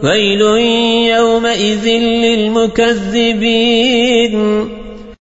ويل يومئذ للمكذبين.